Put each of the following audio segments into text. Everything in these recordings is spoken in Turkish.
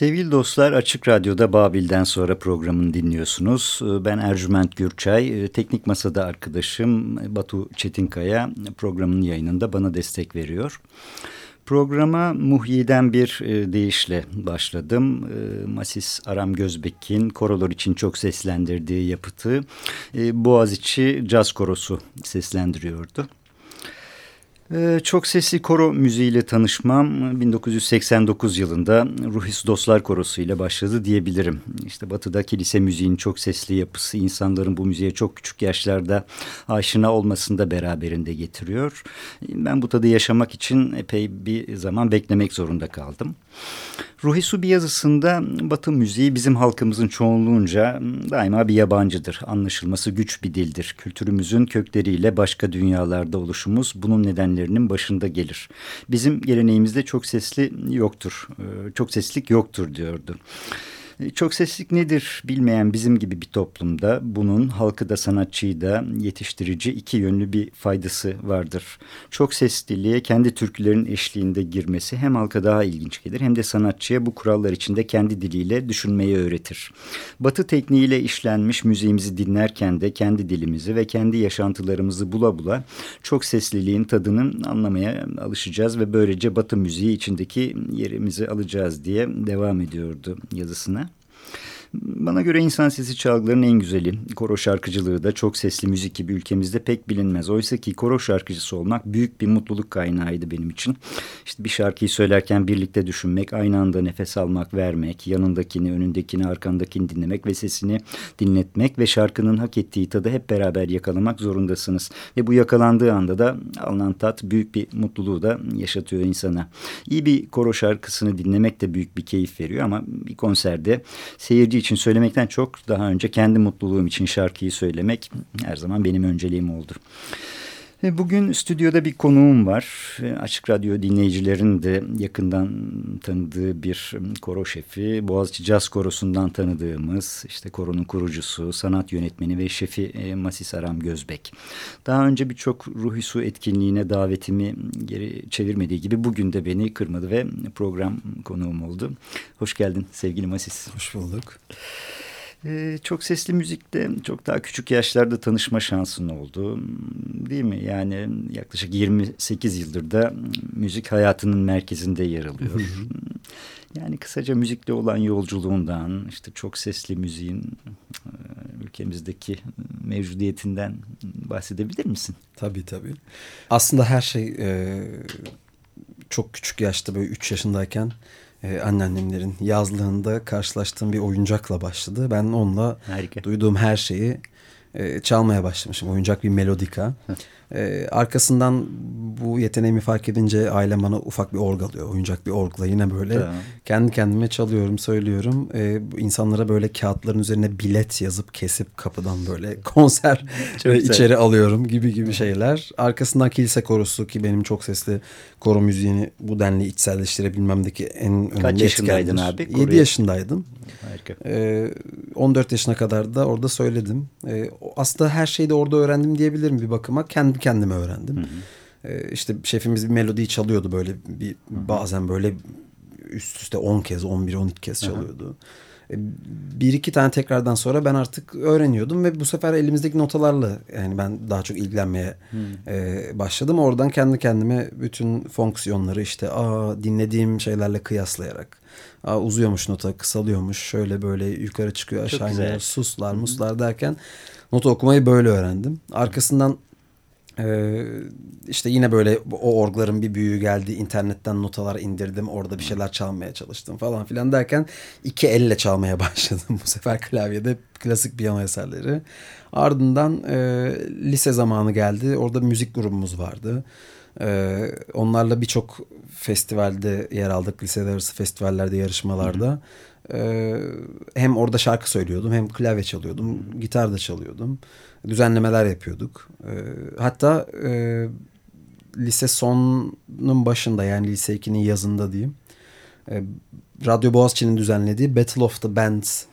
Sevgili dostlar Açık Radyo'da Babil'den sonra programını dinliyorsunuz. Ben Ercüment Gürçay, teknik masada arkadaşım Batu Çetinkaya programın yayınında bana destek veriyor. Programa Muhyi'den bir e, deyişle başladım. E, Masis Aram Gözbek'in korolar için çok seslendirdiği yapıtı e, Boğaziçi Caz Korosu seslendiriyordu. Ee, çok sesli koro müziğiyle tanışmam 1989 yılında Ruhis Dostlar Korosu ile başladı diyebilirim. İşte batıda kilise müziğin çok sesli yapısı insanların bu müziğe çok küçük yaşlarda aşina olmasını da beraberinde getiriyor. Ben bu tadı yaşamak için epey bir zaman beklemek zorunda kaldım. Ruhi Su bir yazısında Batı müziği bizim halkımızın çoğunluğunca daima bir yabancıdır. Anlaşılması güç bir dildir. Kültürümüzün kökleriyle başka dünyalarda oluşumuz bunun nedenlerinin başında gelir. Bizim geleneğimizde çok sesli yoktur, çok seslik yoktur diyordu. Çok seslik nedir bilmeyen bizim gibi bir toplumda bunun halkı da sanatçıyı da yetiştirici iki yönlü bir faydası vardır. Çok sesliliğe kendi türkülerin eşliğinde girmesi hem halka daha ilginç gelir hem de sanatçıya bu kurallar içinde kendi diliyle düşünmeyi öğretir. Batı tekniğiyle işlenmiş müziğimizi dinlerken de kendi dilimizi ve kendi yaşantılarımızı bula bula çok sesliliğin tadını anlamaya alışacağız ve böylece Batı müziği içindeki yerimizi alacağız diye devam ediyordu yazısına. Bana göre insan sesi çalgılarının en güzeli. Koro şarkıcılığı da çok sesli müzik gibi ülkemizde pek bilinmez. Oysa ki koro şarkıcısı olmak büyük bir mutluluk kaynağıydı benim için. İşte bir şarkıyı söylerken birlikte düşünmek, aynı anda nefes almak, vermek, yanındakini, önündekini, arkandakini dinlemek ve sesini dinletmek ve şarkının hak ettiği tadı hep beraber yakalamak zorundasınız. Ve bu yakalandığı anda da alınan tat büyük bir mutluluğu da yaşatıyor insana. İyi bir koro şarkısını dinlemek de büyük bir keyif veriyor ama bir konserde seyirci için söylemekten çok daha önce kendi mutluluğum için şarkıyı söylemek her zaman benim önceliğim oldu. Bugün stüdyoda bir konuğum var. Açık Radyo dinleyicilerin de yakından tanıdığı bir koro şefi. Boğaziçi Caz Korosu'ndan tanıdığımız işte koronun kurucusu, sanat yönetmeni ve şefi e, Masis Aram Gözbek. Daha önce birçok Ruhi Su etkinliğine davetimi geri çevirmediği gibi bugün de beni kırmadı ve program konuğum oldu. Hoş geldin sevgili Masis. Hoş bulduk. Ee, çok sesli müzikte çok daha küçük yaşlarda tanışma şansın oldu. Değil mi? Yani yaklaşık 28 yıldır da müzik hayatının merkezinde yer alıyor. Yani kısaca müzikle olan yolculuğundan, işte çok sesli müziğin e, ülkemizdeki mevcudiyetinden bahsedebilir misin? Tabii tabii. Aslında her şey e, çok küçük yaşta böyle 3 yaşındayken e, anneannemlerin yazlığında karşılaştığım bir oyuncakla başladı. Ben onunla Harika. duyduğum her şeyi e, çalmaya başlamışım. Oyuncak bir melodika. Ee, arkasından bu yeteneğimi fark edince ailem bana ufak bir org alıyor. Oyuncak bir orgla yine böyle tamam. kendi kendime çalıyorum, söylüyorum. Ee, insanlara böyle kağıtların üzerine bilet yazıp kesip kapıdan böyle konser içeri alıyorum gibi gibi şeyler. Arkasından kilise korosu ki benim çok sesli koro müziğini bu denli içselleştirebilmemdeki en önemli Kaç yaşındaydın abi? 7 yaşındaydım. Harika. Ee, 14 yaşına kadar da orada söyledim. Ee, aslında her şeyi de orada öğrendim diyebilirim bir bakıma. Kendi kendime öğrendim. Hı hı. Ee, işte şefimiz bir melodiyi çalıyordu böyle bir hı hı. bazen böyle üst üste 10 kez 11 12 kez çalıyordu. Hı hı bir iki tane tekrardan sonra ben artık öğreniyordum ve bu sefer elimizdeki notalarla yani ben daha çok ilgilenmeye hmm. e, başladım. Oradan kendi kendime bütün fonksiyonları işte aa dinlediğim şeylerle kıyaslayarak aa uzuyormuş nota kısalıyormuş şöyle böyle yukarı çıkıyor aşağı iniyor suslar muslar derken nota okumayı böyle öğrendim. Arkasından ee, işte yine böyle o orgların bir büyüğü geldi. internetten notalar indirdim. Orada bir şeyler çalmaya çalıştım falan filan derken iki elle çalmaya başladım. Bu sefer klavyede klasik piyano eserleri. Ardından e, lise zamanı geldi. Orada müzik grubumuz vardı. E, onlarla birçok festivalde yer aldık. Liseler arası festivallerde, yarışmalarda. Hı hı. E, hem orada şarkı söylüyordum hem klavye çalıyordum. Gitar da çalıyordum düzenlemeler yapıyorduk. E, hatta e, lise sonunun başında yani lise 2'nin yazında diyeyim. E, Radyo Boğaziçi'nin düzenlediği Battle of the Bands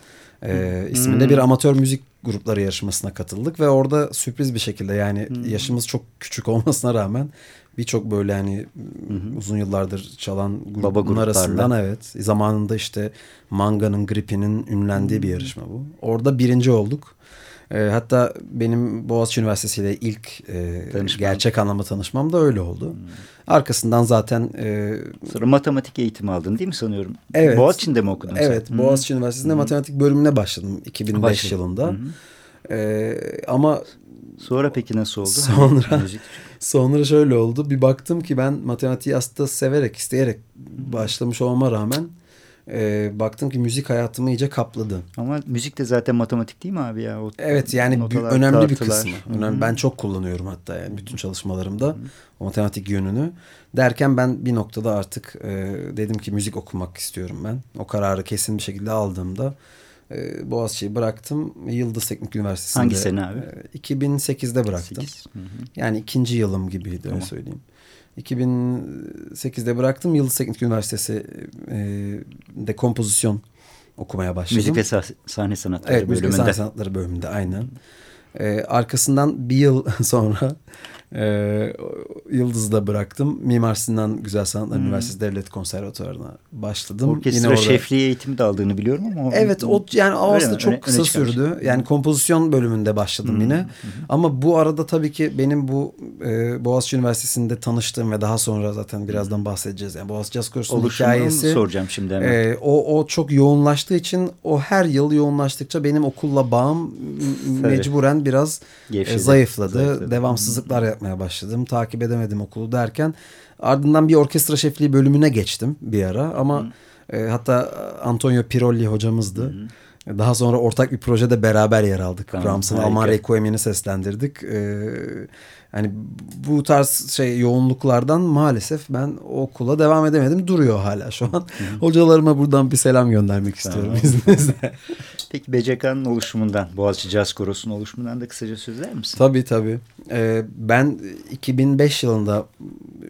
e, isminde hmm. bir amatör müzik grupları yarışmasına katıldık ve orada sürpriz bir şekilde yani hmm. yaşımız çok küçük olmasına rağmen birçok böyle hani hı uzun yıllardır çalan grubun arasından evet zamanında işte Manga'nın Grippi'nin ünlendiği bir yarışma bu. Orada birinci olduk. E, hatta benim Boğaziçi Üniversitesi ile ilk e, gerçek anlamda tanışmam da öyle oldu. Hmm. Arkasından zaten... E, Sonra matematik eğitimi aldın değil mi sanıyorum? Evet. Boğaziçi'nde mi okudun Evet. sen? Boğaziçi hmm. Üniversitesi'nde hmm. matematik bölümüne başladım 2005 Başladım. yılında. Hmm. E, ama... Sonra peki nasıl oldu? Sonra, sonra şöyle oldu. Bir baktım ki ben matematiği aslında severek, isteyerek başlamış olmama rağmen e, baktım ki müzik hayatımı iyice kapladı. Ama müzik de zaten matematik değil mi abi ya? O evet yani notalar, önemli tartılar. bir kısmı. Önemli. Ben çok kullanıyorum hatta yani bütün çalışmalarımda o matematik yönünü. Derken ben bir noktada artık e, dedim ki müzik okumak istiyorum ben. O kararı kesin bir şekilde aldığımda e, Boğaziçi'yi bıraktım. Yıldız Teknik Üniversitesi'nde. Hangi sene abi? E, 2008'de bıraktım. 8. Hı hı. Yani ikinci yılım gibiydi tamam. öyle söyleyeyim. 2008'de bıraktım. Yıldız Teknik Üniversitesi e, de kompozisyon okumaya başladım. Müzik ve sahne sanatları evet, bölümünde. Müzik ve sahne sanatları bölümünde aynen. E, arkasından bir yıl sonra ee, Yıldız'da bıraktım. Mimar Sinan Güzel Sanatlar hmm. Üniversitesi Devlet Konservatuvarı'na başladım. Orkestra Yine orada... şefliği eğitimi de aldığını biliyorum ama. Evet o yani o aslında çok öne, kısa öne sürdü. Yani kompozisyon bölümünde başladım hmm. yine. Hmm. Ama bu arada tabii ki benim bu e, Boğaziçi Üniversitesi'nde tanıştığım ve daha sonra zaten birazdan bahsedeceğiz. Yani Boğaziçi Jazz Kursu'nun hikayesi. soracağım şimdi hemen. E, o, o çok yoğunlaştığı için o her yıl yoğunlaştıkça benim okulla bağım mecburen biraz e, zayıfladı. zayıfladı. Devamsızlıklar yapmaya başladım. Takip edemedim okulu derken ardından bir orkestra şefliği bölümüne geçtim bir ara ama e, hatta Antonio Pirolli hocamızdı. Hı. Daha sonra ortak bir projede beraber yer aldık. Tamam, Brahms'ın Alman Requiem'ini seslendirdik. Ee, hani bu tarz şey yoğunluklardan maalesef ben okula devam edemedim. Duruyor hala şu an. Hı. Hocalarıma buradan bir selam göndermek istiyorum tamam. izninizle. Peki BCK'nın oluşumundan, Boğaziçi Jazz Korosu'nun oluşumundan da kısaca sözler misin? Tabii tabii. Ee, ben 2005 yılında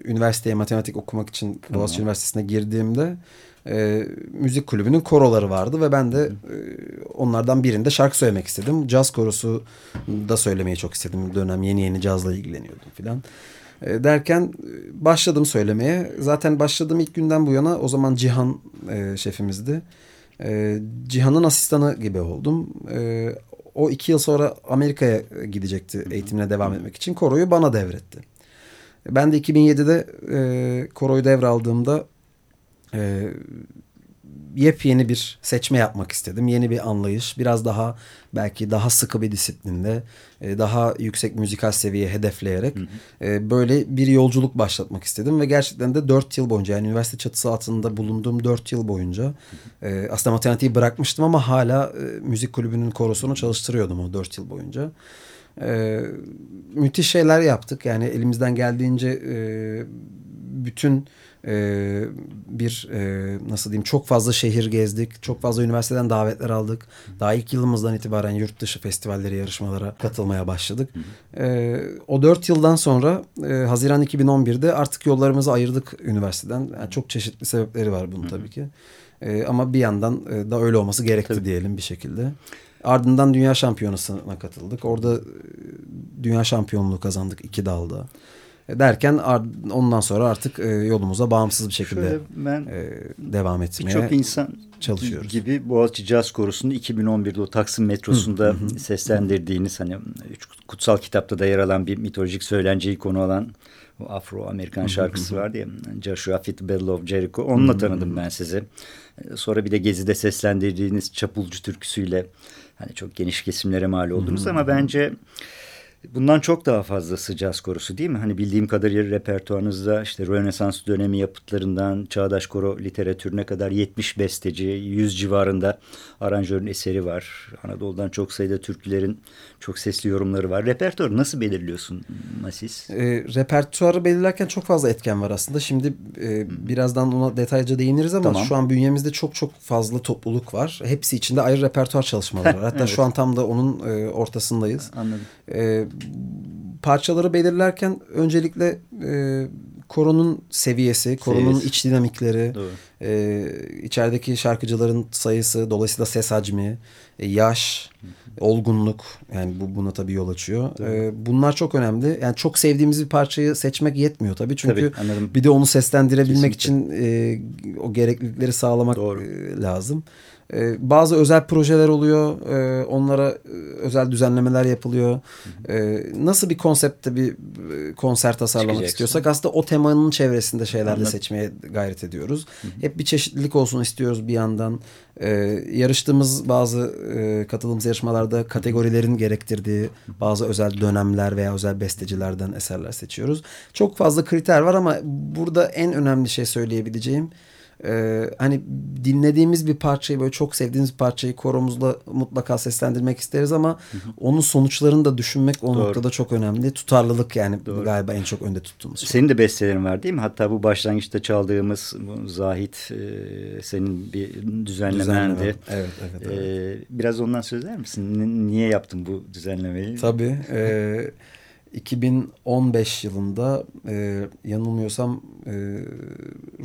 üniversiteye matematik okumak için Boğaziçi tamam. Üniversitesi'ne girdiğimde e, müzik kulübünün koroları vardı ve ben de e, onlardan birinde şarkı söylemek istedim. Caz korosu da söylemeyi çok istedim. dönem yeni yeni cazla ilgileniyordum filan. E, derken e, başladım söylemeye. Zaten başladığım ilk günden bu yana o zaman Cihan e, şefimizdi. E, Cihan'ın asistanı gibi oldum. E, o iki yıl sonra Amerika'ya gidecekti eğitimine devam etmek için. Koroyu bana devretti. Ben de 2007'de e, koroyu devraldığımda e, yepyeni bir seçme yapmak istedim. Yeni bir anlayış, biraz daha belki daha sıkı bir disiplinle, e, daha yüksek müzikal seviye hedefleyerek hı hı. E, böyle bir yolculuk başlatmak istedim. Ve gerçekten de dört yıl boyunca yani üniversite çatısı altında bulunduğum dört yıl boyunca hı hı. E, aslında matematiği bırakmıştım ama hala müzik kulübünün korosunu çalıştırıyordum o dört yıl boyunca. E, müthiş şeyler yaptık. Yani elimizden geldiğince e, bütün e, bir e, nasıl diyeyim çok fazla şehir gezdik. Çok fazla üniversiteden davetler aldık. Daha ilk yılımızdan itibaren yurt dışı festivalleri, yarışmalara katılmaya başladık. E, o dört yıldan sonra e, Haziran 2011'de artık yollarımızı ayırdık üniversiteden. Yani çok çeşitli sebepleri var bunun tabii ki. E, ama bir yandan e, da öyle olması gerekti tabii. diyelim bir şekilde. Ardından dünya şampiyonasına katıldık. Orada e, dünya şampiyonluğu kazandık iki dalda derken ondan sonra artık e, yolumuza bağımsız bir şekilde ben e, devam etmeye Birçok insan çalışıyoruz. gibi Boğaziçi Caz Korosu'nu 2011'de o Taksim metrosunda hı, hı. seslendirdiğiniz hani kutsal kitapta da yer alan bir mitolojik söylenceyi konu alan o Afro-Amerikan şarkısı vardı ya Joshua Fit Battle of Jericho onunla tanıdım ben sizi. Sonra bir de Gezi'de seslendirdiğiniz Çapulcu türküsüyle hani çok geniş kesimlere mal oldunuz ama bence Bundan çok daha fazlası caz korusu değil mi? Hani bildiğim kadarıyla repertuarınızda işte Rönesans dönemi yapıtlarından çağdaş koro literatürüne kadar 70 besteci, 100 civarında aranjörün eseri var. Anadolu'dan çok sayıda türkülerin çok sesli yorumları var. Repertuarı nasıl belirliyorsun Masis? E, repertuarı belirlerken çok fazla etken var aslında. Şimdi e, birazdan ona detaylıca değiniriz ama tamam. şu an bünyemizde çok çok fazla topluluk var. Hepsi içinde ayrı repertuar çalışmaları var. Hatta evet. şu an tam da onun e, ortasındayız. Anladım. E, parçaları belirlerken öncelikle e, koronun seviyesi, koronun seviyesi. iç dinamikleri, e, içerideki şarkıcıların sayısı, dolayısıyla ses hacmi, e, yaş, olgunluk yani bu buna tabii yol açıyor. Ee, bunlar çok önemli. Yani çok sevdiğimiz bir parçayı seçmek yetmiyor tabii. Çünkü tabii, bir de onu seslendirebilmek Kesinlikle. için e, o gereklilikleri sağlamak Doğru. E, lazım. E, bazı özel projeler oluyor. E, onlara özel düzenlemeler yapılıyor. E, nasıl bir konseptte bir e, konser tasarlamak istiyorsak aslında o temanın çevresinde şeyler de seçmeye gayret ediyoruz. Hı hı. Hep bir çeşitlilik olsun istiyoruz bir yandan. E, yarıştığımız bazı e, katıldığımız yarışmalarda kategorilerin gerektirdiği bazı özel dönemler veya özel bestecilerden eserler seçiyoruz. Çok fazla kriter var ama burada en önemli şey söyleyebileceğim ee, hani dinlediğimiz bir parçayı böyle çok sevdiğimiz bir parçayı koromuzla mutlaka seslendirmek isteriz ama hı hı. onun sonuçlarını da düşünmek o Doğru. noktada çok önemli. Tutarlılık yani Doğru. galiba en çok önde tuttuğumuz şey. Senin de bestelerin var değil mi? Hatta bu başlangıçta çaldığımız bu Zahit e, senin bir düzenlemendi. Evet, evet. evet. Ee, biraz ondan söyler misin? Niye yaptın bu düzenlemeyi? Tabii. E, 2015 yılında e, yanılmıyorsam e,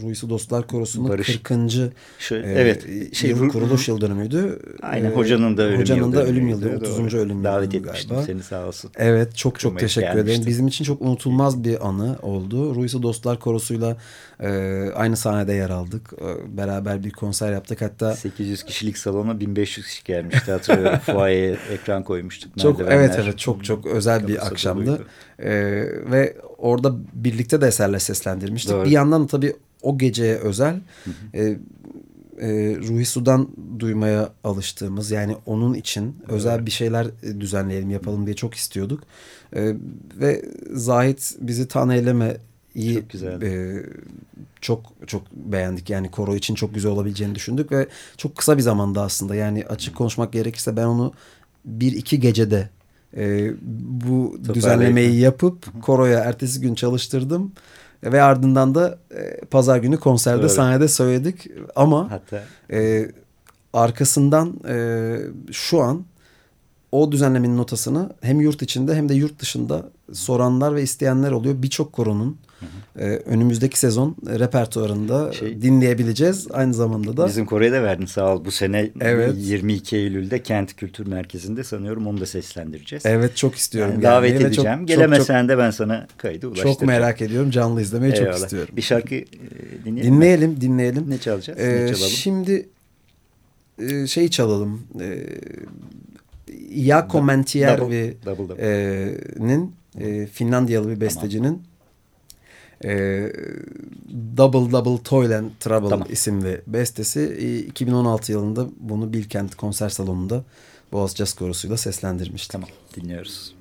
Ruisi Dostlar Korosu'nun Barış. 40. Şöyle, e, evet, şey, yıl, kuruluş yıl dönümüydü. Aynen e, hocanın da ölüm hocanın yıl da ölüm yılı, 30. Doğru. ölüm yılı Davet etmiştim galiba. seni sağ olsun. Evet çok çok teşekkür gelmiştim. ederim. Bizim için çok unutulmaz bir anı oldu. Ruisi Dostlar Korosu'yla e, aynı sahnede yer aldık. E, beraber bir konser yaptık. Hatta 800 kişilik salona 1500 kişi gelmişti hatırlıyorum. Fuayeye ekran koymuştuk. Çok evet evet çok çok özel bir akşamdı. Ee, ve orada birlikte de eserle seslendirmiştik. Doğru. Bir yandan tabii o geceye özel e, e, Ruhi Su'dan duymaya alıştığımız yani onun için evet. özel bir şeyler düzenleyelim yapalım diye çok istiyorduk. E, ve Zahit bizi tan eyleme iyi çok, güzel. e, çok çok beğendik. Yani koro için çok güzel olabileceğini düşündük ve çok kısa bir zamanda aslında yani açık konuşmak gerekirse ben onu bir iki gecede e, bu düzenlemeyi yapıp koroya ertesi gün çalıştırdım ve ardından da e, pazar günü konserde evet. sahnede söyledik ama Hatta... e, arkasından e, şu an o düzenlemenin notasını hem yurt içinde hem de yurt dışında soranlar ve isteyenler oluyor. Birçok koronun ee, önümüzdeki sezon repertuarında şey, dinleyebileceğiz. Aynı zamanda da... Bizim Kore'ye de verdin sağ ol. Bu sene evet. 22 Eylül'de Kent Kültür Merkezi'nde sanıyorum onu da seslendireceğiz. Evet çok istiyorum. Yani davet edeceğim. Çok, Gelemesen çok, de ben sana kaydı ulaştıracağım. Çok merak ediyorum. Canlı izlemeyi Eyvallah. çok istiyorum. Bir şarkı e, dinleyelim Dinleyelim, mi? dinleyelim. Ne çalacağız? Ee, ne çalalım? Şimdi e, şey çalalım. E, Jaakko Mantiervi'nin e, Finlandiyalı bir bestecinin e, Double Double Toil and Trouble tamam. isimli bestesi. E, 2016 yılında bunu Bilkent konser salonunda Boğaz Jazz Korosu'yla seslendirmişti. Tamam dinliyoruz.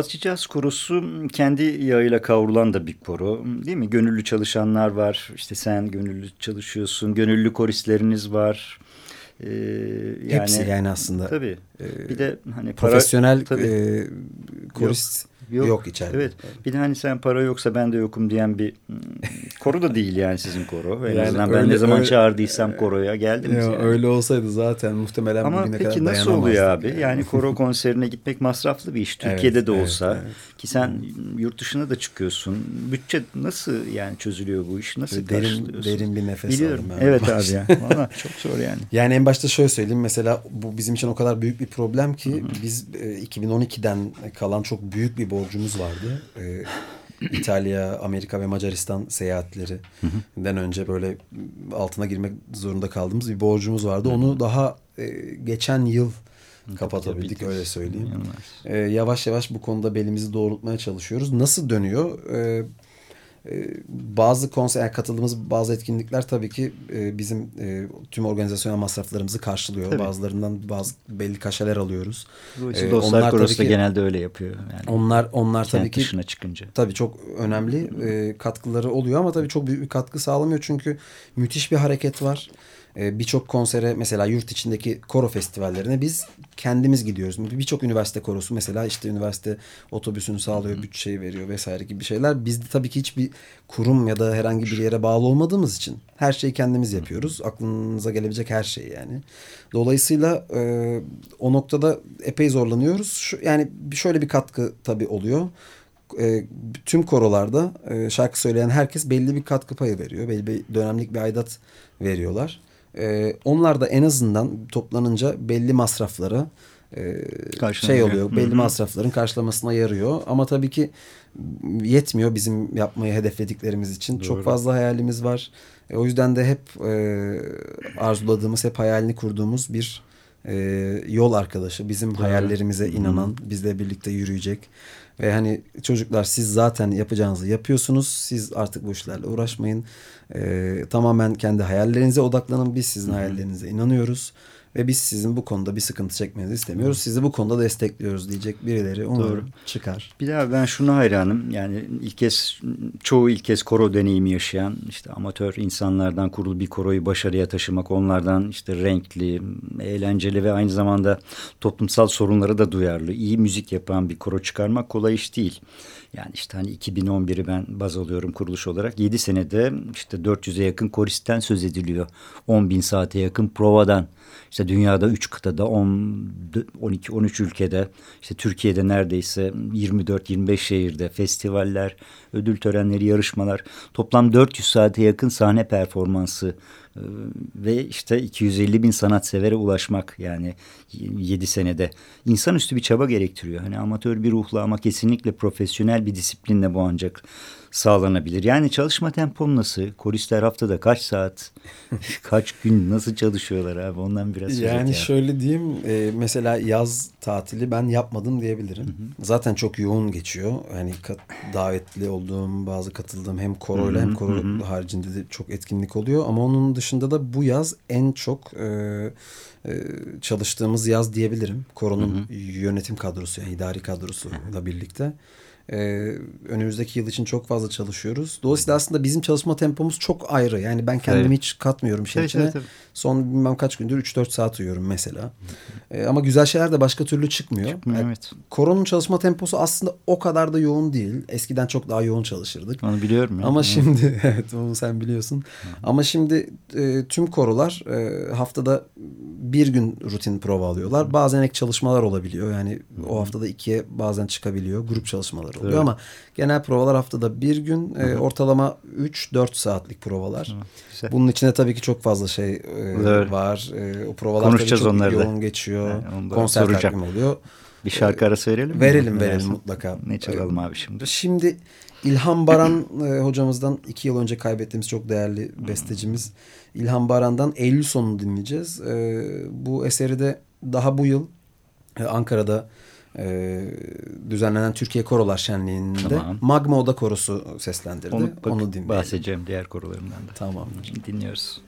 Boğaziçi Korosu kendi yağıyla kavrulan da bir koro değil mi? Gönüllü çalışanlar var. İşte sen gönüllü çalışıyorsun. Gönüllü koristleriniz var. Ee, yani, Hepsi yani aslında. Tabii. Ee, bir de hani para, profesyonel tabii, e, korist Yok, yok içeride. Evet. Bir de hani sen para yoksa ben de yokum diyen bir koru da değil yani sizin koru. En yani azından ben ne zaman öyle, çağırdıysam koroya geldim. Ya, yani. Öyle olsaydı zaten muhtemelen Ama bugüne kadar peki nasıl oluyor abi? Yani koro konserine gitmek masraflı bir iş. Türkiye'de evet, de olsa. Evet, evet. Ki sen yurt dışına da çıkıyorsun. Bütçe nasıl yani çözülüyor bu iş? Nasıl derin, derin bir nefes Biliyorum. aldım. Evet abi ya. Valla çok zor yani. Yani en başta şöyle söyleyeyim. Mesela bu bizim için o kadar büyük bir problem ki Hı -hı. biz e, 2012'den kalan çok büyük bir borcumuz vardı. E, İtalya, Amerika ve Macaristan seyahatlerinden önce böyle altına girmek zorunda kaldığımız bir borcumuz vardı. Onu daha e, geçen yıl kapatabildik öyle söyleyeyim. E, yavaş yavaş bu konuda belimizi doğrultmaya çalışıyoruz. Nasıl dönüyor? E, bazı konser yani katıldığımız bazı etkinlikler tabii ki e, bizim e, tüm organizasyonel masraflarımızı karşılıyor. Tabii. Bazılarından bazı belli kaşeler alıyoruz. Bu işte ee, dostlar korosu da genelde öyle yapıyor. Yani onlar onlar tabii ki dışına çıkınca. Tabii çok önemli e, katkıları oluyor ama tabii çok büyük bir katkı sağlamıyor çünkü müthiş bir hareket var. E, birçok konsere mesela yurt içindeki koro festivallerine biz kendimiz gidiyoruz. Birçok üniversite korosu mesela işte üniversite otobüsünü sağlıyor, bütçeyi veriyor vesaire gibi şeyler. Biz de tabii ki hiçbir kurum ya da herhangi bir yere bağlı olmadığımız için her şeyi kendimiz yapıyoruz. Aklınıza gelebilecek her şey yani. Dolayısıyla e, o noktada epey zorlanıyoruz. Şu, yani şöyle bir katkı tabii oluyor e, tüm korolarda e, şarkı söyleyen herkes belli bir katkı payı veriyor. Belli bir dönemlik bir aidat veriyorlar. E, onlar da en azından toplanınca belli masrafları e, şey oluyor. Belli Hı -hı. masrafların karşılamasına yarıyor. Ama tabii ki yetmiyor bizim yapmayı hedeflediklerimiz için. Doğru. Çok fazla hayalimiz var. E, o yüzden de hep e, arzuladığımız, hep hayalini kurduğumuz bir e, yol arkadaşı. Bizim Doğru. hayallerimize inanan, Hı -hı. bizle birlikte yürüyecek. Ve hani çocuklar siz zaten yapacağınızı yapıyorsunuz. Siz artık bu işlerle uğraşmayın. E, tamamen kendi hayallerinize odaklanın. Biz sizin Hı -hı. hayallerinize inanıyoruz. Ve biz sizin bu konuda bir sıkıntı çekmenizi istemiyoruz. Sizi bu konuda destekliyoruz diyecek birileri umarım Doğru. çıkar. Bir daha ben şunu hayranım. Yani ilk kez çoğu ilk kez koro deneyimi yaşayan işte amatör insanlardan kurulu bir koroyu başarıya taşımak. Onlardan işte renkli, eğlenceli ve aynı zamanda toplumsal sorunları da duyarlı. iyi müzik yapan bir koro çıkarmak kolay iş değil. Yani işte hani 2011'i ben baz alıyorum kuruluş olarak. 7 senede işte 400'e yakın koristen söz ediliyor. 10 bin saate yakın provadan. İşte dünyada 3 kıtada 10, 12, 13 ülkede işte Türkiye'de neredeyse 24-25 şehirde festivaller, ödül törenleri, yarışmalar toplam 400 saate yakın sahne performansı ee, ve işte 250 bin sanat ulaşmak yani 7 senede insanüstü bir çaba gerektiriyor. Hani amatör bir ruhla ama kesinlikle profesyonel bir disiplinle bu ancak sağlanabilir. Yani çalışma tempom nasıl? Koristler haftada kaç saat, kaç gün nasıl çalışıyorlar abi? Ondan biraz söz Yani şöyle diyeyim e, mesela yaz tatili ben yapmadım diyebilirim. Hı hı. Zaten çok yoğun geçiyor. Yani davetli olduğum bazı katıldığım hem koroyla hem koro hı hı. haricinde de çok etkinlik oluyor. Ama onun dışında da bu yaz en çok e, e, çalıştığımız yaz diyebilirim. Koronun hı hı. yönetim kadrosu yani idari kadrosuyla birlikte. Ee, önümüzdeki yıl için çok fazla çalışıyoruz. Dolayısıyla aslında bizim çalışma tempomuz çok ayrı. Yani ben kendimi evet. hiç katmıyorum şey içine. Evet, evet. Son bilmem kaç gündür 3-4 saat uyuyorum mesela. Ee, ama güzel şeyler de başka türlü çıkmıyor. çıkmıyor yani, evet. Koronun çalışma temposu aslında o kadar da yoğun değil. Eskiden çok daha yoğun çalışırdık. Onu biliyorum. Ya. Ama şimdi evet onu sen biliyorsun. Hı. Ama şimdi e, tüm korolar e, haftada bir gün rutin prova alıyorlar. Bazen ek çalışmalar olabiliyor. Yani o haftada ikiye bazen çıkabiliyor. Grup çalışmaları oluyor evet. ama genel provalar haftada bir gün e, ortalama 3-4 saatlik provalar. Güzel. Bunun içinde tabii ki çok fazla şey e, evet. var. E, o provalar tabii çok yoğun geçiyor. Yani Konser takvimi oluyor. Bir şarkı arası verelim mi? Verelim verelim mutlaka. Ne çalalım abi şimdi? Şimdi İlhan Baran e, hocamızdan iki yıl önce kaybettiğimiz çok değerli bestecimiz İlhan Baran'dan Eylül sonunu dinleyeceğiz. E, bu eseri de daha bu yıl e, Ankara'da e, düzenlenen Türkiye Korolar Şenliği'nde tamam. Magma Oda Korosu seslendirdi. Onu, bak, Onu dinleyelim. Bahsedeceğim diğer korolarından da. Tamam. Dinliyoruz.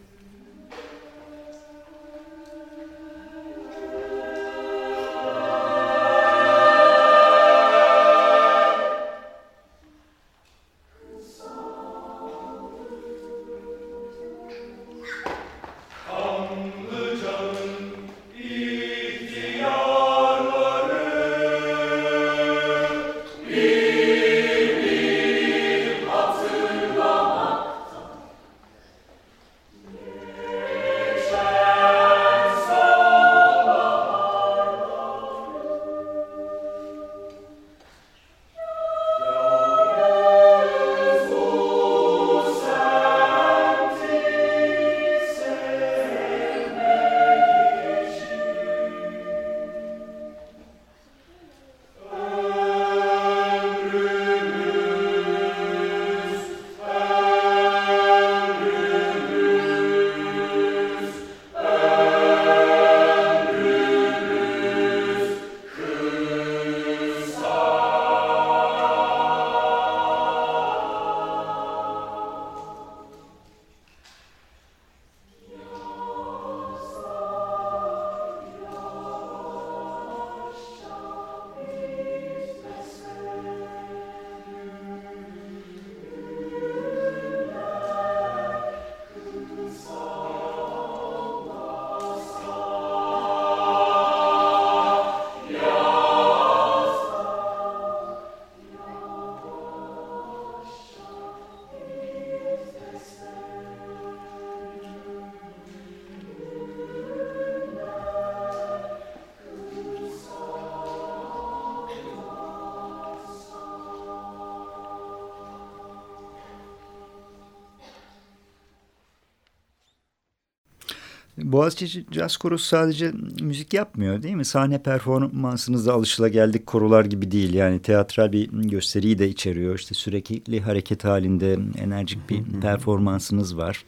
Boğaziçi Caz Korosu sadece müzik yapmıyor değil mi? Sahne performansınızda alışılageldik korolar gibi değil. Yani teatral bir gösteriyi de içeriyor. İşte sürekli hareket halinde enerjik bir performansınız var.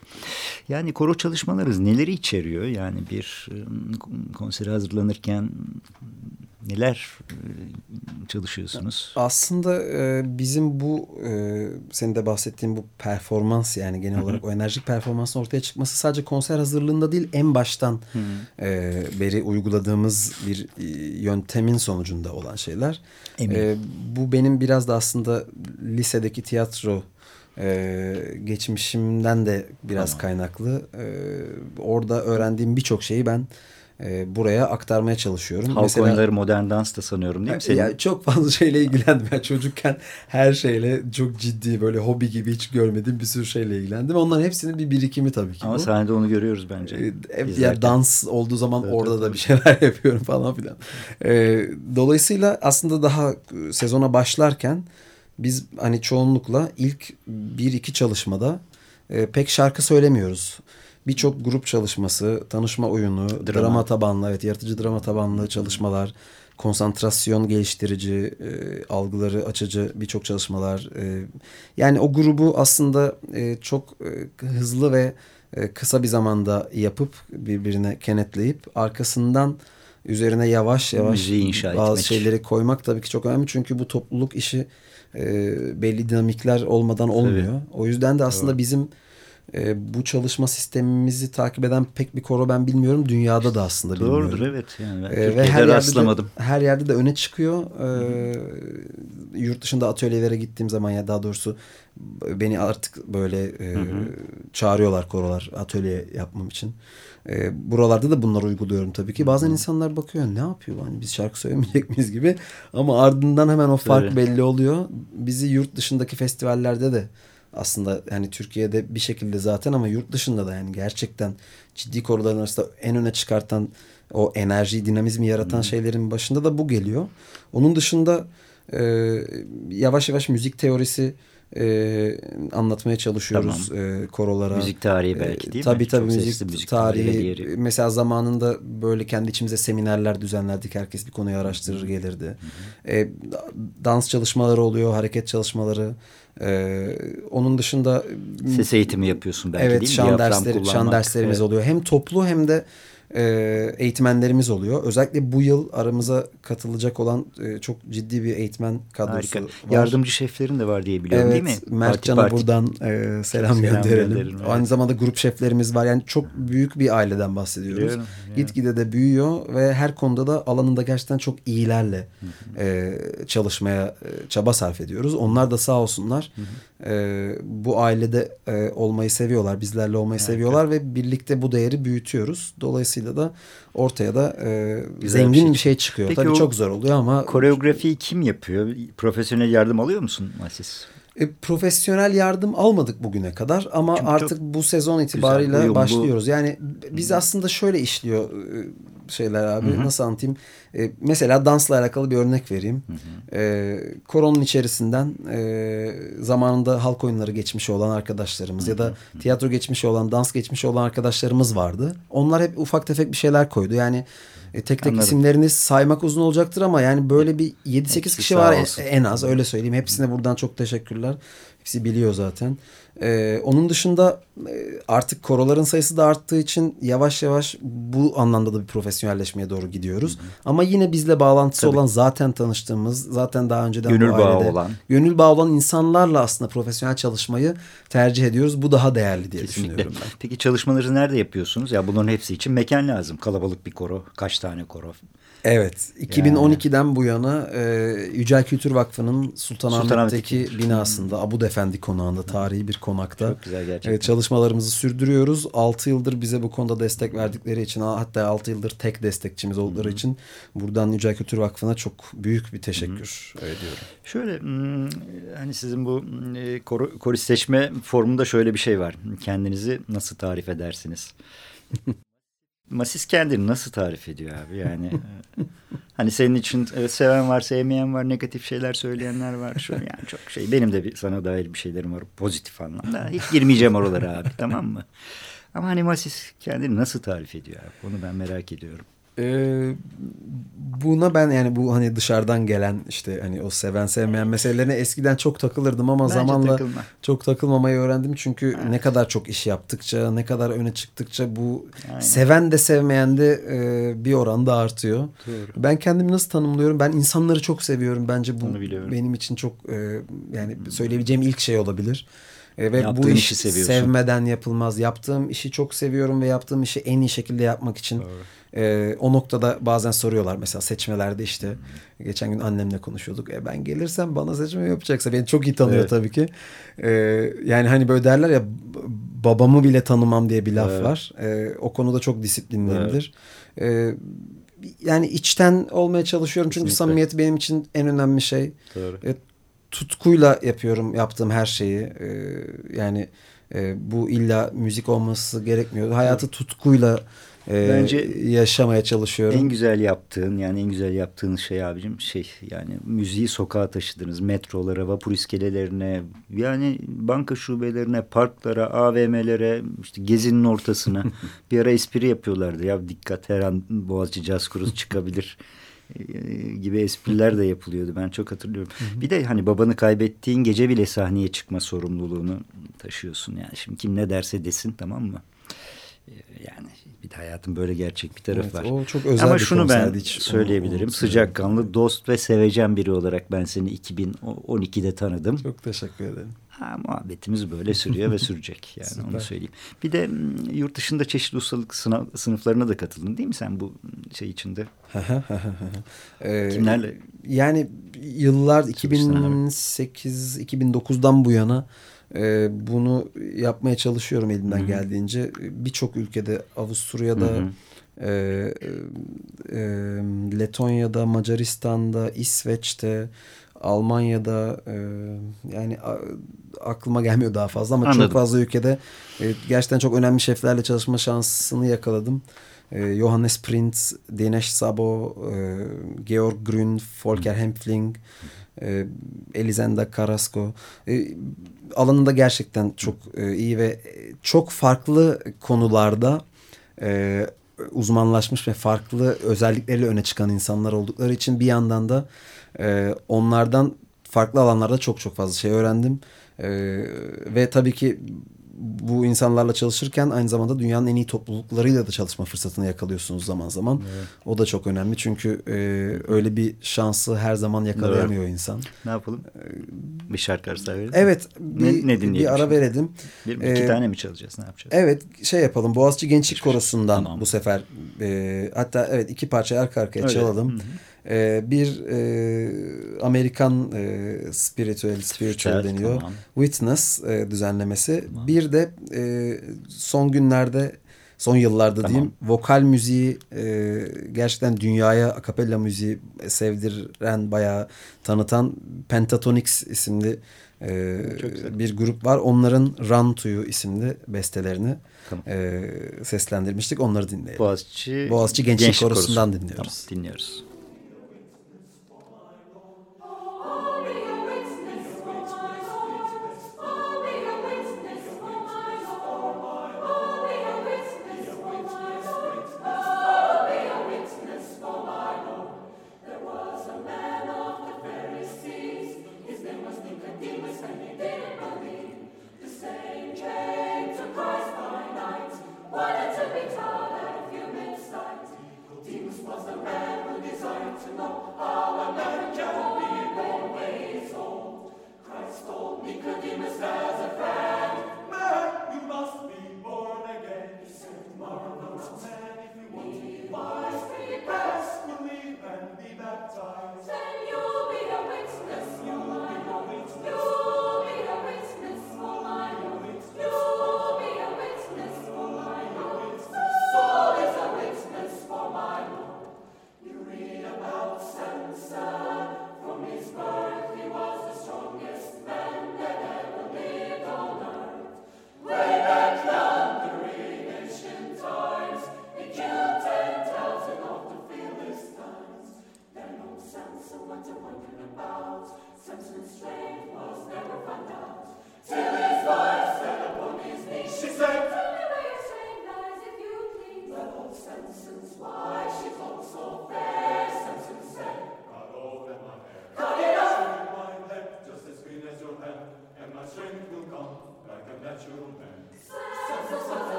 Yani koro çalışmalarınız neleri içeriyor? Yani bir ıı, konsere hazırlanırken neler çalışıyorsunuz? Aslında bizim bu senin de bahsettiğin bu performans yani genel olarak o enerjik performansın ortaya çıkması sadece konser hazırlığında değil en baştan beri uyguladığımız bir yöntemin sonucunda olan şeyler. E, bu benim biraz da aslında lisedeki tiyatro ee, geçmişimden de biraz tamam. kaynaklı. Ee, orada öğrendiğim birçok şeyi ben e, buraya aktarmaya çalışıyorum. Halk Mesela, oyunları modern dans da sanıyorum değil mi? Senin? Yani çok fazla şeyle ilgilendim. Yani çocukken her şeyle çok ciddi böyle hobi gibi hiç görmediğim bir sürü şeyle ilgilendim. Onların hepsinin bir birikimi tabii ki Ama bu. sahnede onu görüyoruz bence. E, ya dans olduğu zaman evet, orada evet, da bir şeyler yapıyorum falan filan. E, dolayısıyla aslında daha sezona başlarken biz hani çoğunlukla ilk bir iki çalışmada e, pek şarkı söylemiyoruz birçok grup çalışması, tanışma oyunu, drama, drama tabanlı, evet yaratıcı drama tabanlı çalışmalar, konsantrasyon geliştirici, e, algıları açıcı birçok çalışmalar. E, yani o grubu aslında e, çok e, hızlı ve e, kısa bir zamanda yapıp birbirine kenetleyip arkasından üzerine yavaş yavaş bazı etmek. şeyleri koymak tabii ki çok önemli. Çünkü bu topluluk işi e, belli dinamikler olmadan olmuyor. Tabii. O yüzden de aslında evet. bizim e, bu çalışma sistemimizi takip eden pek bir koro ben bilmiyorum. Dünyada da aslında Doğrudur, bilmiyorum. evet. Yani ben e, ve her rastlamadım. Yerde de, her yerde de öne çıkıyor. E, yurt dışında atölyelere gittiğim zaman ya daha doğrusu beni artık böyle e, hı hı. çağırıyorlar korolar atölye yapmam için. E, buralarda da bunları uyguluyorum tabii ki. Bazen hı. insanlar bakıyor ne yapıyor hani biz şarkı söylemeyecek miyiz gibi. Ama ardından hemen o fark evet. belli oluyor. Bizi yurt dışındaki festivallerde de aslında yani Türkiye'de bir şekilde zaten ama yurt dışında da yani gerçekten ciddi koroların arasında en öne çıkartan o enerji, dinamizmi yaratan hmm. şeylerin başında da bu geliyor. Onun dışında e, yavaş yavaş müzik teorisi e, anlatmaya çalışıyoruz tamam. e, korolara. Müzik tarihi belki değil e, tabii, mi? Tabii tabii müzik, müzik tarihi. tarihi mesela zamanında böyle kendi içimize seminerler düzenlerdik. Herkes bir konuyu araştırır gelirdi. Hı hı. E, dans çalışmaları oluyor, hareket çalışmaları. Ee, onun dışında ses eğitimi yapıyorsun belki evet, değil mi? Şan dersleri, şan derslerimiz evet. oluyor. Hem toplu hem de eğitmenlerimiz oluyor. Özellikle bu yıl aramıza katılacak olan e, çok ciddi bir eğitmen kadrosu Harika. var. Yardımcı şeflerin de var diye biliyorum evet, değil mi? Mert Can'a buradan e, selam, selam gönderelim. gönderelim evet. Aynı zamanda grup şeflerimiz var. Yani çok büyük bir aileden bahsediyoruz. Biliyorum, biliyorum. Gitgide de büyüyor ve her konuda da alanında gerçekten çok iyilerle e, çalışmaya e, çaba sarf ediyoruz. Onlar da sağ olsunlar e, bu ailede e, olmayı seviyorlar. Bizlerle olmayı evet, seviyorlar ve birlikte bu değeri büyütüyoruz. Dolayısıyla da ortaya da e, zengin bir şey. bir şey çıkıyor. Peki Tabii çok zor oluyor ama... Koreografiyi kim yapıyor? Profesyonel yardım alıyor musun Masis? E, profesyonel yardım almadık bugüne kadar ama Çünkü artık bu sezon itibariyle güzel, başlıyoruz. Yani biz aslında şöyle işliyor e, şeyler abi. Hı hı. Nasıl anlatayım? E, mesela dansla alakalı bir örnek vereyim. Hı hı. E, koronun içerisinden e, zamanında halk oyunları geçmiş olan arkadaşlarımız hı hı. ya da tiyatro geçmiş olan, dans geçmiş olan arkadaşlarımız vardı. Onlar hep ufak tefek bir şeyler koydu. Yani e, tek tek Anladım. isimlerini saymak uzun olacaktır ama yani böyle bir 7-8 kişi var en az öyle söyleyeyim. Hepsine buradan çok teşekkürler. Hepsi biliyor zaten. Ee, onun dışında e, artık koroların sayısı da arttığı için yavaş yavaş bu anlamda da bir profesyonelleşmeye doğru gidiyoruz. Hı hı. Ama yine bizle bağlantısı Tabii. olan zaten tanıştığımız zaten daha önceden gönül bu bağı olan gönül bağı olan insanlarla aslında profesyonel çalışmayı tercih ediyoruz. Bu daha değerli diye Kesinlikle. düşünüyorum ben. Peki çalışmaları nerede yapıyorsunuz? Ya bunların hepsi için mekan lazım. Kalabalık bir koro, kaç tane koro Evet. 2012'den yani. bu yana e, Yücel Kültür Vakfı'nın Sultanahmet'teki Sultanahmet binasında Abud Efendi konağında tarihi bir konakta Çok güzel gerçekten. Evet, çalışmalarımızı sürdürüyoruz. 6 yıldır bize bu konuda destek verdikleri için hatta 6 yıldır tek destekçimiz oldukları için buradan Yücel Kültür Vakfı'na çok büyük bir teşekkür ediyorum. Şöyle hani sizin bu kor koristleşme formunda şöyle bir şey var. Kendinizi nasıl tarif edersiniz? Masis kendini nasıl tarif ediyor abi yani? hani senin için seven var, sevmeyen var, negatif şeyler söyleyenler var. Şu yani çok şey. Benim de bir, sana dair bir şeylerim var pozitif anlamda. Hiç girmeyeceğim oralara abi tamam mı? Ama hani Masis kendini nasıl tarif ediyor abi? Onu ben merak ediyorum. Ee, buna ben yani bu hani dışarıdan gelen işte hani o seven sevmeyen meselelerine eskiden çok takılırdım ama Bence zamanla takılma. çok takılmamayı öğrendim. Çünkü evet. ne kadar çok iş yaptıkça ne kadar öne çıktıkça bu Aynen. seven de sevmeyen de e, bir oranda artıyor. Doğru. Ben kendimi nasıl tanımlıyorum? Ben insanları çok seviyorum. Bence bu benim için çok e, yani söyleyebileceğim ilk şey olabilir. E, ve Yaptığın bu iş sevmeden yapılmaz. Yaptığım işi çok seviyorum ve yaptığım işi en iyi şekilde yapmak için Doğru e, o noktada bazen soruyorlar mesela seçmelerde işte geçen gün annemle konuşuyorduk. E, ben gelirsem bana seçme yapacaksa beni çok iyi tanıyor evet. tabii ki. E, yani hani böyle derler ya babamı bile tanımam diye bir laf evet. var. E, o konuda çok disiplinliyimdir. Evet. E, yani içten olmaya çalışıyorum çünkü Kesinlikle. samimiyet benim için en önemli şey. Doğru. E, tutkuyla yapıyorum yaptığım her şeyi. E, yani e, bu illa müzik olması gerekmiyor. Hayatı tutkuyla e, Bence yaşamaya çalışıyorum. En güzel yaptığın yani en güzel yaptığın şey abicim şey yani müziği sokağa taşıdınız. Metrolara, vapur iskelelerine yani banka şubelerine, parklara, AVM'lere işte gezinin ortasına bir ara espri yapıyorlardı. Ya dikkat her an Boğaziçi Caz Kurusu çıkabilir gibi espriler de yapılıyordu. Ben çok hatırlıyorum. Bir de hani babanı kaybettiğin gece bile sahneye çıkma sorumluluğunu taşıyorsun. Yani şimdi kim ne derse desin tamam mı? Yani bir de hayatın böyle gerçek bir tarafı evet, var. O çok özel Ama bir şunu ben hiç söyleyebilirim. Sıcakkanlı, dost ve sevecen biri olarak ben seni 2012'de tanıdım. Çok teşekkür ederim. Ha, muhabbetimiz böyle sürüyor ve sürecek yani Süper. onu söyleyeyim. Bir de yurt dışında çeşitli ustalık sınav, sınıflarına da katıldın değil mi sen bu şey içinde? ee, Kimlerle? Yani yıllar 2008-2009'dan bu yana e, bunu yapmaya çalışıyorum elimden Hı-hı. geldiğince. Birçok ülkede Avusturya'da, e, e, Letonya'da, Macaristan'da, İsveç'te, Almanya'da e, yani a, aklıma gelmiyor daha fazla ama Anladım. çok fazla ülkede e, gerçekten çok önemli şeflerle çalışma şansını yakaladım. E, Johannes Prinz, Dinesh Sabo, e, Georg Grün, Volker Hempfling, e, Elisenda Carrasco. E, alanında gerçekten çok e, iyi ve çok farklı konularda e, uzmanlaşmış ve farklı özellikleriyle öne çıkan insanlar oldukları için bir yandan da e, onlardan farklı alanlarda çok çok fazla şey öğrendim. E, ve tabii ki bu insanlarla çalışırken aynı zamanda dünyanın en iyi topluluklarıyla da çalışma fırsatını yakalıyorsunuz zaman zaman. Evet. O da çok önemli çünkü e, öyle bir şansı her zaman yakalayamıyor Doğru. insan. Ne yapalım? Bir şarkı arası verelim. Evet. Bir, ne, ne bir ara verelim. Bir, iki ee, tane mi çalacağız? Ne yapacağız? Evet şey yapalım. Boğaziçi Gençlik Korosu'ndan tamam. bu sefer. E, hatta evet iki parça arka arkaya öyle. çalalım. Hı hı. E, bir e, Amerikan e, spiritual, spiritual evet, deniyor. Tamam. Witness e, düzenlemesi. Tamam. Bir de e, son günlerde son yıllarda tamam. diyeyim vokal müziği e, gerçekten dünyaya akapella müziği sevdiren bayağı tanıtan Pentatonix isimli e, bir grup var. Onların Run To isimli bestelerini tamam. e, seslendirmiştik. Onları dinleyelim. Boğaziçi, Boğaziçi Gençlik, Gençlik Korosu'ndan Korusu. dinliyoruz. Tamam, dinliyoruz.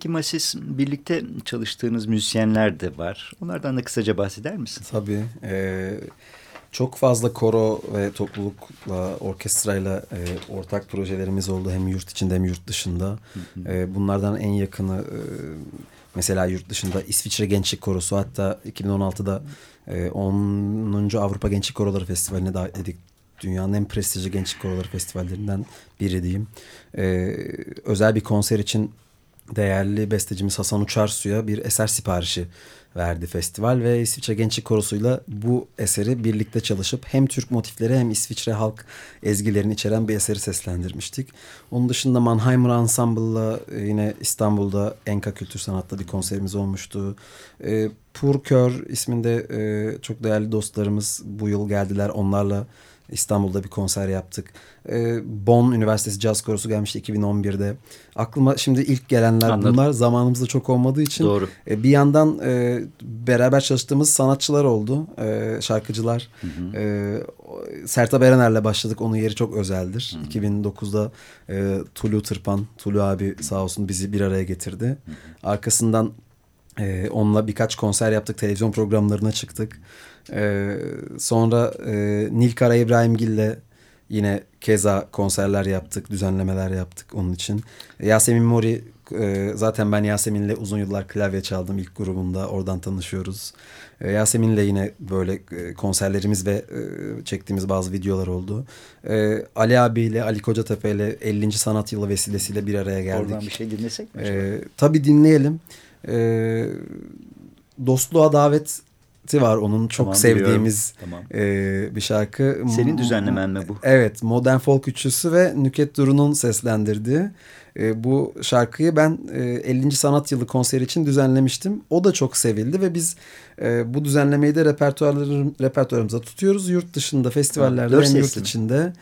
Peki Masis birlikte çalıştığınız müzisyenler de var. Onlardan da kısaca bahseder misin? Tabii. Ee, çok fazla koro ve toplulukla, orkestrayla e, ortak projelerimiz oldu. Hem yurt içinde hem yurt dışında. Hı hı. E, bunlardan en yakını e, mesela yurt dışında İsviçre Gençlik Korosu. Hatta 2016'da e, 10. Avrupa Gençlik Koroları Festivali'ne davet edildik. Dünyanın en prestijli gençlik koroları festivallerinden biri diyeyim. E, özel bir konser için değerli bestecimiz Hasan Uçarsu'ya bir eser siparişi verdi festival ve İsviçre Gençlik Korosu'yla bu eseri birlikte çalışıp hem Türk motifleri hem İsviçre halk ezgilerini içeren bir eseri seslendirmiştik. Onun dışında Mannheimer Ensemble'la e, yine İstanbul'da Enka Kültür Sanat'ta bir konserimiz olmuştu. E, Pur Kör isminde e, çok değerli dostlarımız bu yıl geldiler. Onlarla İstanbul'da bir konser yaptık. E, Bonn Üniversitesi Caz Korosu gelmişti 2011'de. Aklıma şimdi ilk gelenler Anladım. bunlar. Zamanımızda çok olmadığı için. Doğru. E, bir yandan e, beraber çalıştığımız sanatçılar oldu. E, şarkıcılar. Hı hı. E, Sertab Erener'le başladık. Onun yeri çok özeldir. Hı hı. 2009'da e, Tulu Tırpan, Tulu abi sağ olsun bizi bir araya getirdi. Hı hı. Arkasından e, onunla birkaç konser yaptık. Televizyon programlarına çıktık. Ee, sonra e, Nilkara İbrahimgil'le yine keza konserler yaptık, düzenlemeler yaptık onun için. Yasemin Mori e, zaten ben Yasemin'le uzun yıllar klavye çaldım ilk grubunda. Oradan tanışıyoruz. E, Yasemin'le yine böyle e, konserlerimiz ve e, çektiğimiz bazı videolar oldu. E, Ali abiyle, Ali Kocatepe ile 50. sanat yılı vesilesiyle bir araya geldik. Oradan bir şey dinlesek mi? E, tabii dinleyelim. E, dostluğa davet var onun çok tamam, sevdiğimiz tamam. e, bir şarkı. Senin düzenlemen mi bu? Evet Modern Folk Üçlüsü ve Nüket Duru'nun seslendirdiği e, bu şarkıyı ben e, 50. Sanat Yılı konseri için düzenlemiştim. O da çok sevildi ve biz e, bu düzenlemeyi de repertuarımıza tutuyoruz. Yurt dışında festivallerde hem yurt içinde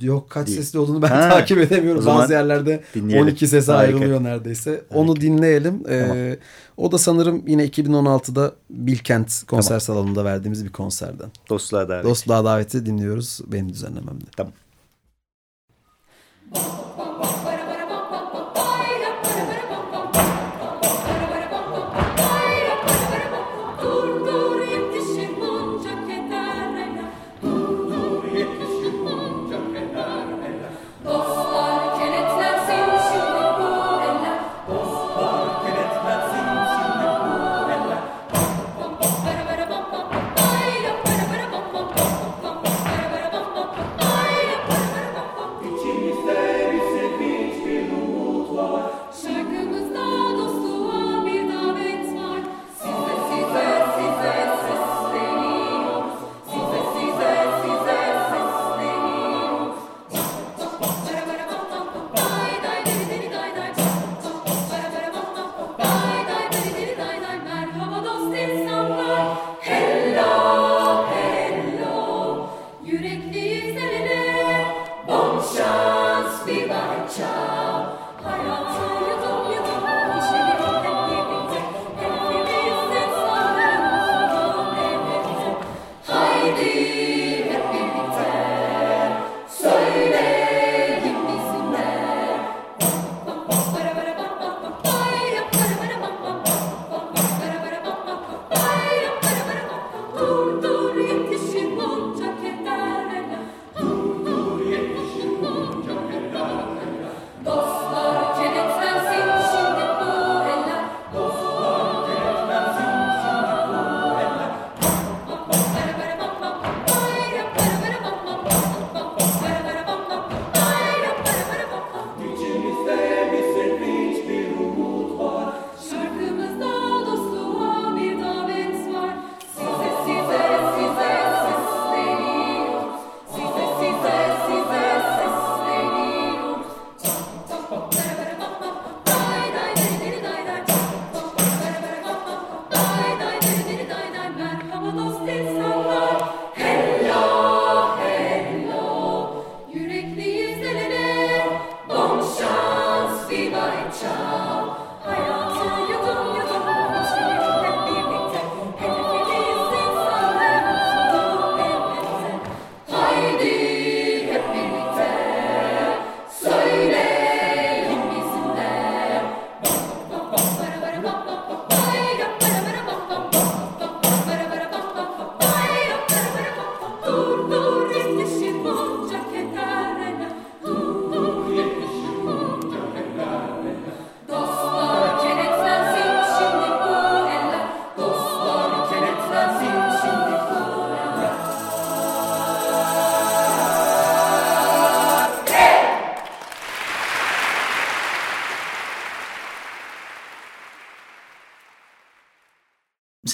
Yok kaç Değil. sesli olduğunu ben ha, takip edemiyorum. Bazı yerlerde dinleyelim. 12 sese Harika. ayrılıyor neredeyse. Harika. Onu dinleyelim. Tamam. Ee, o da sanırım yine 2016'da Bilkent konser tamam. salonunda verdiğimiz bir konserden. Dostluğa daveti. Dostluğa daveti dinliyoruz benim düzenlememde. Tamam.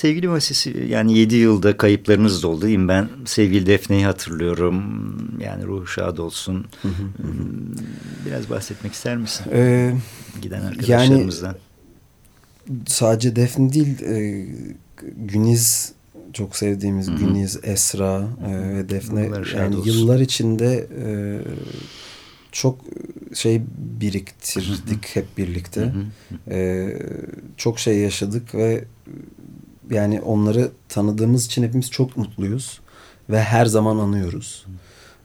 Sevgili Masisi yani 7 yılda kayıplarınız da oldu? Ben sevgili Defne'yi hatırlıyorum. Yani ruhu şad olsun. Hı hı hı. Hmm, biraz bahsetmek ister misin? Ee, Giden arkadaşlarımızdan. Yani sadece Defne değil e, Güniz çok sevdiğimiz Hı -hı. Güniz, Esra e, ve Defne yani olsun. yıllar içinde e, çok şey biriktirdik Hı -hı. hep birlikte. Hı -hı. E, çok şey yaşadık ve yani onları tanıdığımız için hepimiz çok mutluyuz ve her zaman anıyoruz.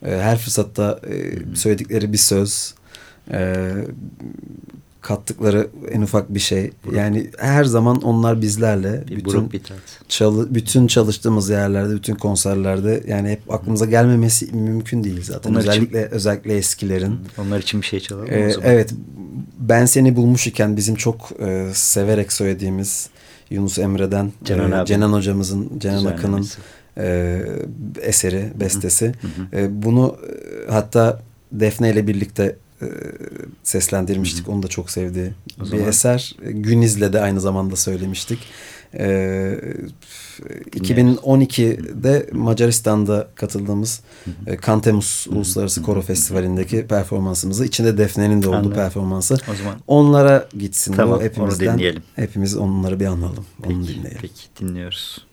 E, her fırsatta e, söyledikleri bir söz, e, kattıkları en ufak bir şey. Grup. Yani her zaman onlar bizlerle. Bir bütün çalı, bütün çalıştığımız yerlerde, bütün konserlerde yani hep aklımıza gelmemesi mümkün değil zaten. Onlar özellikle için, özellikle eskilerin. Onlar için bir şey çalalım ee, Evet. Ben seni bulmuş iken bizim çok e, severek söylediğimiz Yunus Emre'den Cenan, e, Cenan hocamızın, Cenan Akın'ın e, eseri, bestesi. Hı hı. E, bunu e, hatta Defne ile birlikte e, seslendirmiştik. Hı hı. Onu da çok sevdiği o bir zaman... eser. Güniz'le de aynı zamanda söylemiştik. E, 2012'de Macaristan'da katıldığımız. Kantemus Uluslararası Koro Festivali'ndeki performansımızı içinde Defne'nin de olduğu Anladım. performansı. O zaman onlara gitsin tamam, bu hepimizden. Onu dinleyelim. Hepimiz onları bir. Peki, onu dinleyelim. Peki dinliyoruz.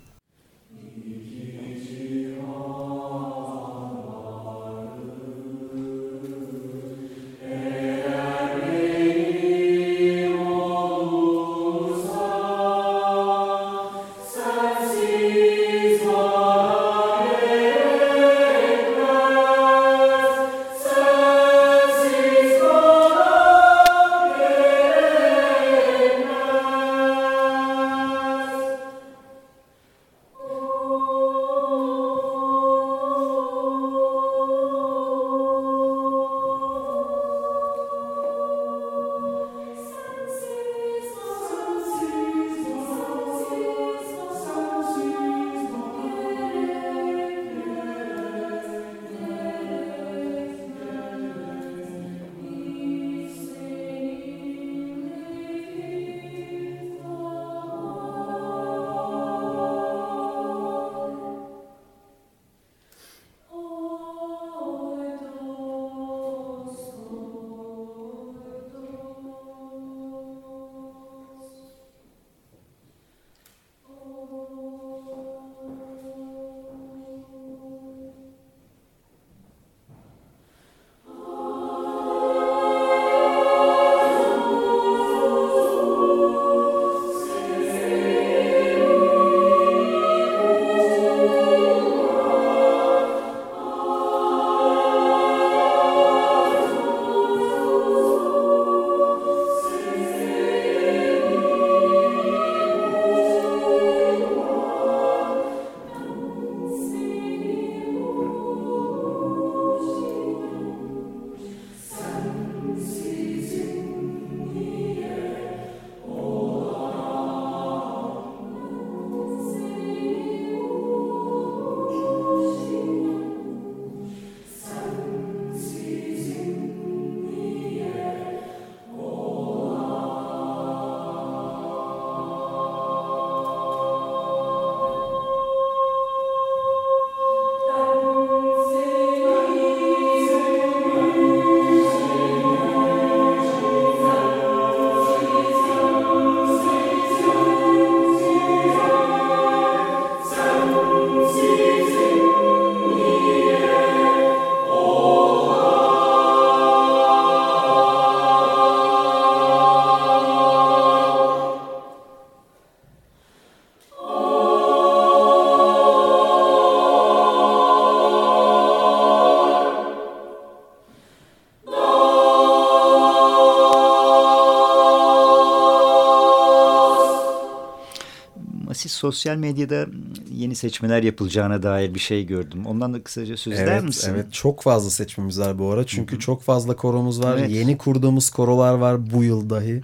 Sosyal medyada yeni seçmeler yapılacağına dair bir şey gördüm. Ondan da kısaca söz evet, eder misin? Evet çok fazla seçmemiz var bu ara. Çünkü Hı -hı. çok fazla koromuz var. Evet. Yeni kurduğumuz korolar var bu yıl dahi.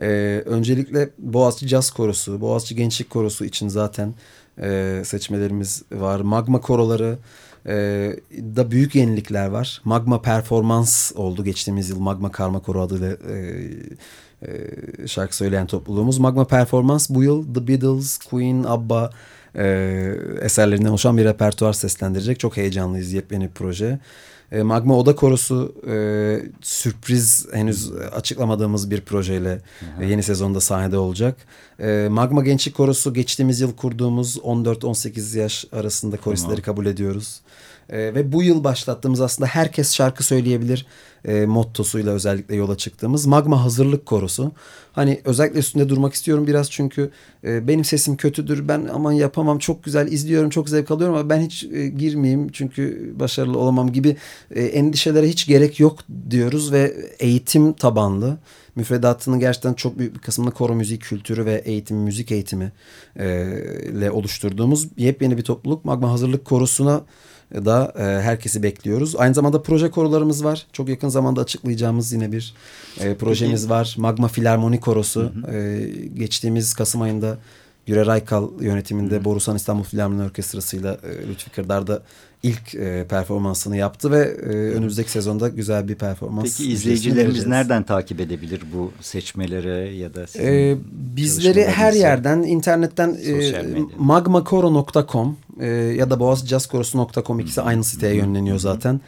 Ee, öncelikle Boğaziçi Caz Korosu, Boğaziçi Gençlik Korosu için zaten e, seçmelerimiz var. Magma koroları e, da büyük yenilikler var. Magma Performans oldu geçtiğimiz yıl Magma Karma Koro adıyla e, e, şarkı söyleyen topluluğumuz. Magma Performans bu yıl The Beatles, Queen, ABBA e, eserlerinden oluşan bir repertuar seslendirecek. Çok heyecanlıyız yepyeni bir proje. E, Magma Oda Korosu e, sürpriz henüz açıklamadığımız bir projeyle e, yeni sezonda sahnede olacak. E, Magma Gençlik Korosu geçtiğimiz yıl kurduğumuz 14-18 yaş arasında koristleri kabul ediyoruz. E, ve bu yıl başlattığımız aslında herkes şarkı söyleyebilir e, mottosuyla özellikle yola çıktığımız Magma Hazırlık Korosu. Hani özellikle üstünde durmak istiyorum biraz çünkü e, benim sesim kötüdür. Ben aman yapamam çok güzel izliyorum çok zevk alıyorum ama ben hiç e, girmeyeyim çünkü başarılı olamam gibi e, endişelere hiç gerek yok diyoruz ve eğitim tabanlı müfredatının gerçekten çok büyük bir kısmını koro müzik kültürü ve eğitim, müzik eğitimi e, ile oluşturduğumuz yepyeni bir topluluk. Magma Hazırlık Korosu'na da e, herkesi bekliyoruz. Aynı zamanda proje korolarımız var. Çok yakın zamanda açıklayacağımız yine bir e, projemiz var. Magma Filarmoni Korosu. Hı hı. E, geçtiğimiz Kasım ayında Gürer Aykal yönetiminde. Borusan İstanbul Filarmoni Orkestrası'yla e, Lütfi Kırdar'da ilk e, performansını yaptı ve e, önümüzdeki sezonda güzel bir performans. Peki izleyicilerimiz nereden takip edebilir bu seçmeleri ya da e, bizleri her yerden internetten e, magmakoro.com e, ya da boğazjazzkorosu.com ikisi aynı siteye yönleniyor zaten.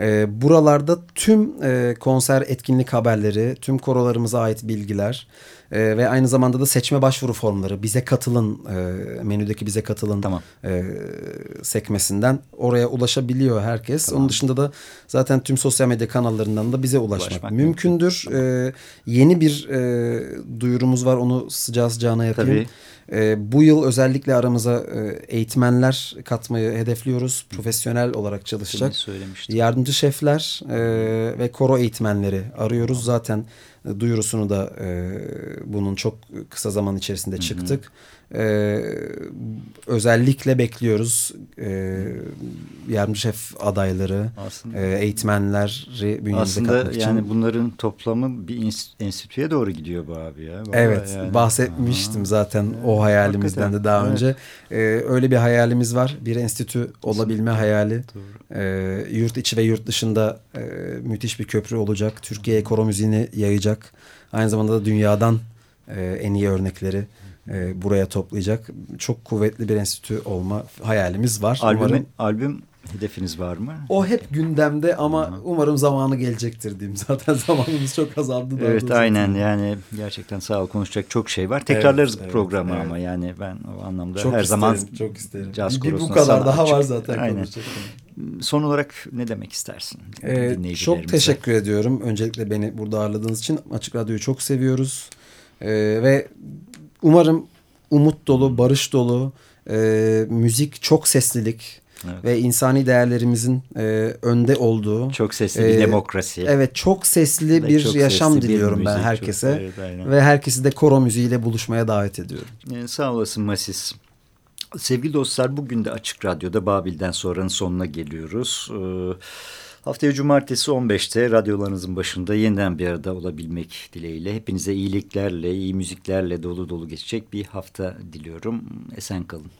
E, buralarda tüm e, konser etkinlik haberleri, tüm korolarımıza ait bilgiler e, ve aynı zamanda da seçme başvuru formları bize katılın e, menüdeki bize katılın tamam. e, sekmesinden oraya ulaşabiliyor herkes. Tamam. Onun dışında da zaten tüm sosyal medya kanallarından da bize ulaşmak, ulaşmak mümkündür. Tamam. E, yeni bir e, duyurumuz var onu sıcağı sıcağına yapayım. Tabii. E, bu yıl özellikle aramıza e, eğitmenler katmayı hedefliyoruz. Profesyonel olarak çalışacak. Yardımcı şefler e, ve koro eğitmenleri arıyoruz. Zaten duyurusunu da e, bunun çok kısa zaman içerisinde çıktık. Hı hı. Ee, özellikle bekliyoruz ee, yardımcı şef adayları, Aslında, e, eğitmenleri bünyemize Aslında katmak için. yani bunların toplamı bir enstitüye doğru gidiyor bu abi ya. Vallahi evet yani. bahsetmiştim Aha. zaten evet, o hayalimizden hakikaten. de daha evet. önce. Ee, öyle bir hayalimiz var. Bir enstitü olabilme hayali. Ee, yurt içi ve yurt dışında e, müthiş bir köprü olacak. Türkiye'ye koro müziğini yayacak. Aynı zamanda da dünyadan e, en iyi örnekleri e, buraya toplayacak çok kuvvetli bir enstitü olma hayalimiz var. Albüm, umarım, albüm hedefiniz var mı? O hep gündemde ama Aha. umarım zamanı gelecektir diyeyim. Zaten zamanımız çok azaldı. Evet aynen yani gerçekten sağ ol konuşacak çok şey var. Tekrarlarız evet, bu programı evet, ama yani ben o anlamda çok her isterim, zaman çok isterim. Caz bir, bu kadar daha açık. var zaten aynen. Son olarak ne demek istersin? Ee, çok teşekkür ediyorum. Öncelikle beni burada ağırladığınız için Açık Radyo'yu çok seviyoruz. Ee, ve umarım umut dolu, barış dolu, e, müzik çok seslilik evet. ve insani değerlerimizin e, önde olduğu. Çok sesli bir e, demokrasi. Evet çok sesli ve bir çok yaşam sesli diliyorum bir ben herkese. Çok, evet, ve herkesi de koro müziğiyle buluşmaya davet ediyorum. Yani sağ olasın Masis. Sevgili dostlar bugün de Açık Radyo'da Babil'den sonranın sonuna geliyoruz. Ee, Haftaya cumartesi 15'te radyolarınızın başında yeniden bir arada olabilmek dileğiyle. Hepinize iyiliklerle, iyi müziklerle dolu dolu geçecek bir hafta diliyorum. Esen kalın.